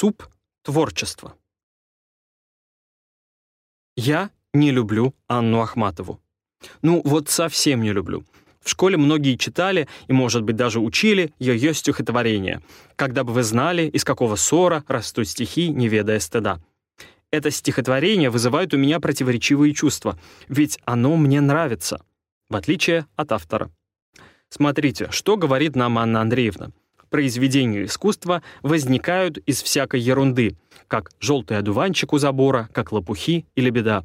суп — творчество. Я не люблю Анну Ахматову. Ну, вот совсем не люблю. В школе многие читали и, может быть, даже учили ее стихотворение. «Когда бы вы знали, из какого ссора растут стихи, не ведая стыда». Это стихотворение вызывает у меня противоречивые чувства, ведь оно мне нравится, в отличие от автора. Смотрите, что говорит нам Анна Андреевна. Произведения искусства возникают из всякой ерунды, как желтый одуванчик у забора, как лопухи или беда.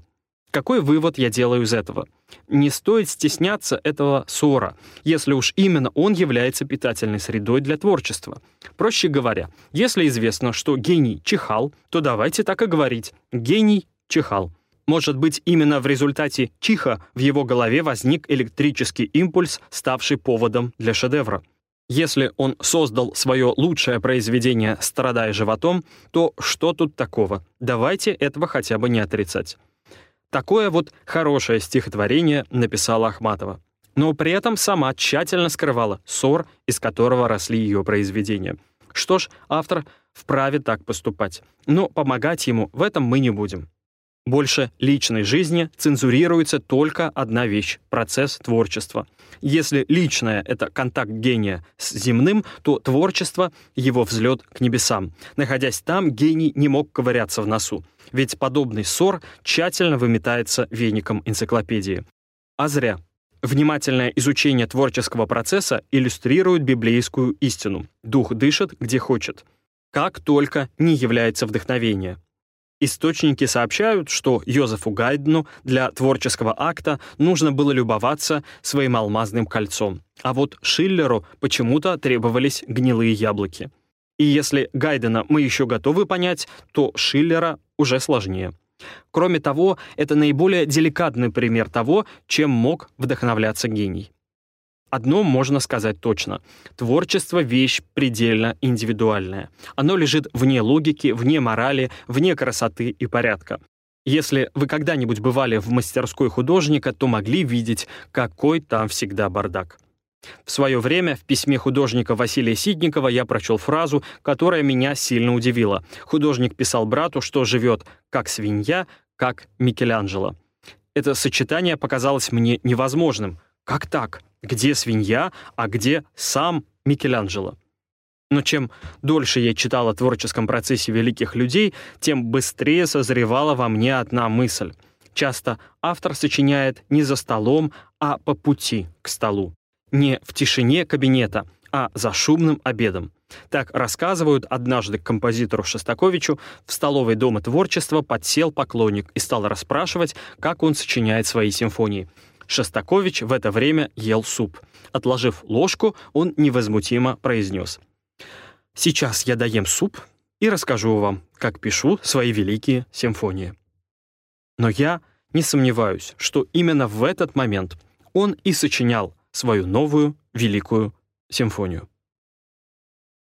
Какой вывод я делаю из этого? Не стоит стесняться этого ссора, если уж именно он является питательной средой для творчества. Проще говоря, если известно, что гений чихал, то давайте так и говорить. Гений чихал. Может быть, именно в результате чиха в его голове возник электрический импульс, ставший поводом для шедевра. Если он создал свое лучшее произведение, страдая животом, то что тут такого? Давайте этого хотя бы не отрицать. Такое вот хорошее стихотворение написала Ахматова. Но при этом сама тщательно скрывала ссор, из которого росли ее произведения. Что ж, автор вправе так поступать. Но помогать ему в этом мы не будем. Больше личной жизни цензурируется только одна вещь — процесс творчества. Если личное — это контакт гения с земным, то творчество — его взлет к небесам. Находясь там, гений не мог ковыряться в носу, ведь подобный ссор тщательно выметается веником энциклопедии. А зря. Внимательное изучение творческого процесса иллюстрирует библейскую истину. Дух дышит, где хочет. Как только не является вдохновение. Источники сообщают, что Йозефу Гайдену для творческого акта нужно было любоваться своим алмазным кольцом, а вот Шиллеру почему-то требовались гнилые яблоки. И если Гайдена мы еще готовы понять, то Шиллера уже сложнее. Кроме того, это наиболее деликатный пример того, чем мог вдохновляться гений. Одно можно сказать точно. Творчество — вещь предельно индивидуальная. Оно лежит вне логики, вне морали, вне красоты и порядка. Если вы когда-нибудь бывали в мастерской художника, то могли видеть, какой там всегда бардак. В свое время в письме художника Василия Сидникова я прочел фразу, которая меня сильно удивила. Художник писал брату, что живет как свинья, как Микеланджело. Это сочетание показалось мне невозможным. Как так? Где свинья, а где сам Микеланджело? Но чем дольше я читал о творческом процессе великих людей, тем быстрее созревала во мне одна мысль. Часто автор сочиняет не за столом, а по пути к столу. Не в тишине кабинета, а за шумным обедом. Так рассказывают, однажды к композитору Шостаковичу в столовой Дома творчества подсел поклонник и стал расспрашивать, как он сочиняет свои симфонии. Шостакович в это время ел суп. Отложив ложку, он невозмутимо произнес. «Сейчас я доем суп и расскажу вам, как пишу свои великие симфонии». Но я не сомневаюсь, что именно в этот момент он и сочинял свою новую великую симфонию.